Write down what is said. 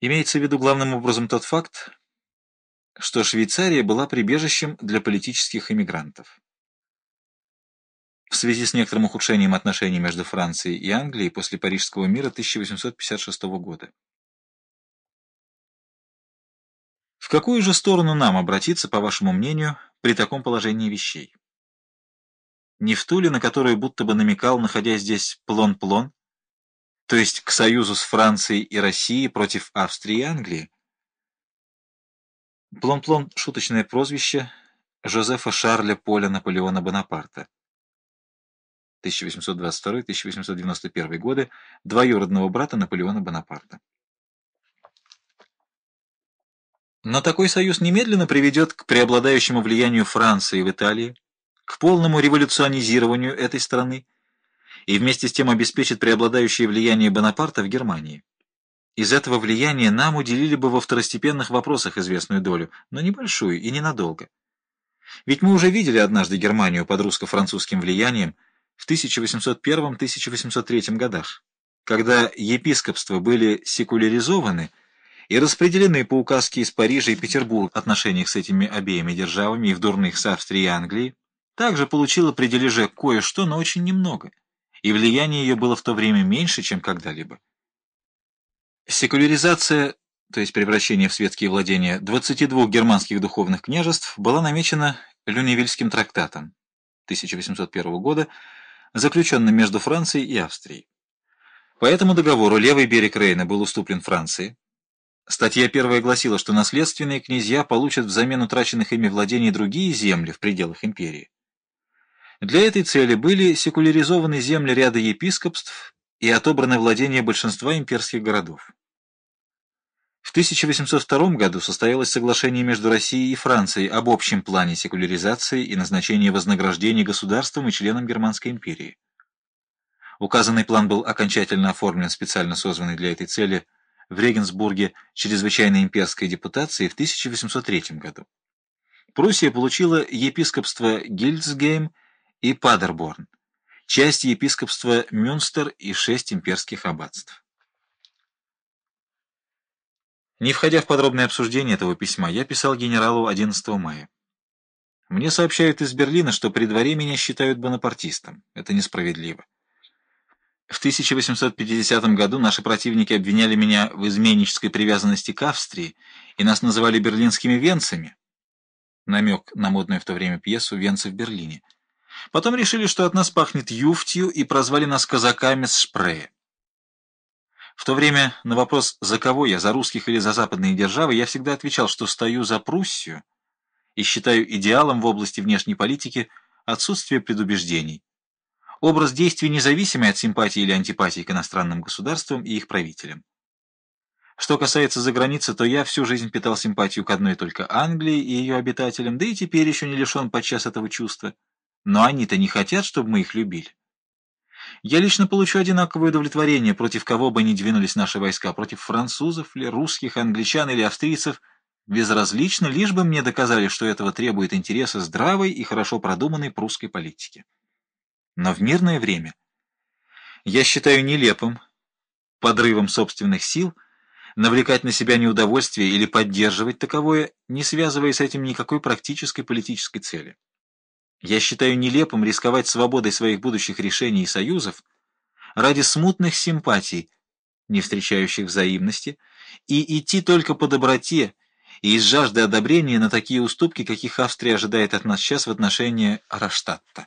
Имеется в виду главным образом тот факт, что Швейцария была прибежищем для политических эмигрантов. В связи с некоторым ухудшением отношений между Францией и Англией после Парижского мира 1856 года. В какую же сторону нам обратиться, по вашему мнению, при таком положении вещей? Не в ту ли, на которую будто бы намекал, находясь здесь Плон-Плон, то есть к союзу с Францией и Россией против Австрии и Англии? Плон-Плон — шуточное прозвище Жозефа Шарля Поля Наполеона Бонапарта. 1822-1891 годы, двоюродного брата Наполеона Бонапарта. Но такой союз немедленно приведет к преобладающему влиянию Франции в Италии, к полному революционизированию этой страны и вместе с тем обеспечит преобладающее влияние Бонапарта в Германии. Из этого влияния нам уделили бы во второстепенных вопросах известную долю, но небольшую и ненадолго. Ведь мы уже видели однажды Германию под русско-французским влиянием в 1801-1803 годах, когда епископства были секуляризованы и распределены по указке из Парижа и Петербурга в отношениях с этими обеими державами и в дурных с Австрией и Англией, также получила при дележе кое-что, но очень немного, и влияние ее было в то время меньше, чем когда-либо. Секуляризация, то есть превращение в светские владения 22 германских духовных княжеств, была намечена Люневильским трактатом 1801 года, заключенным между Францией и Австрией. По этому договору левый берег Рейна был уступлен Франции. Статья первая гласила, что наследственные князья получат взамен утраченных ими владений другие земли в пределах империи. Для этой цели были секуляризованы земли ряда епископств и отобраны владения большинства имперских городов. В 1802 году состоялось соглашение между Россией и Францией об общем плане секуляризации и назначения вознаграждений государствам и членам Германской империи. Указанный план был окончательно оформлен специально созванной для этой цели в Регенсбурге чрезвычайной имперской депутации в 1803 году. Пруссия получила епископство Гильдсгейм и Падерборн, часть епископства Мюнстер и шесть имперских аббатств. Не входя в подробное обсуждение этого письма, я писал генералу 11 мая. Мне сообщают из Берлина, что при дворе меня считают бонапартистом. Это несправедливо. В 1850 году наши противники обвиняли меня в изменнической привязанности к Австрии и нас называли берлинскими венцами. Намек на модную в то время пьесу «Венцы в Берлине». Потом решили, что от нас пахнет юфтью, и прозвали нас казаками с Шпрея. В то время на вопрос, за кого я, за русских или за западные державы, я всегда отвечал, что стою за Пруссию и считаю идеалом в области внешней политики отсутствие предубеждений. Образ действий независимый от симпатии или антипатии к иностранным государствам и их правителям. Что касается заграницы, то я всю жизнь питал симпатию к одной только Англии и ее обитателям, да и теперь еще не лишен подчас этого чувства. Но они-то не хотят, чтобы мы их любили. Я лично получу одинаковое удовлетворение, против кого бы ни двинулись наши войска, против французов ли, русских, англичан или австрийцев, безразлично, лишь бы мне доказали, что этого требует интереса здравой и хорошо продуманной прусской политики. Но в мирное время я считаю нелепым, подрывом собственных сил, навлекать на себя неудовольствие или поддерживать таковое, не связывая с этим никакой практической политической цели. Я считаю нелепым рисковать свободой своих будущих решений и союзов ради смутных симпатий, не встречающих взаимности, и идти только по доброте и из жажды одобрения на такие уступки, каких Австрия ожидает от нас сейчас в отношении Раштадта.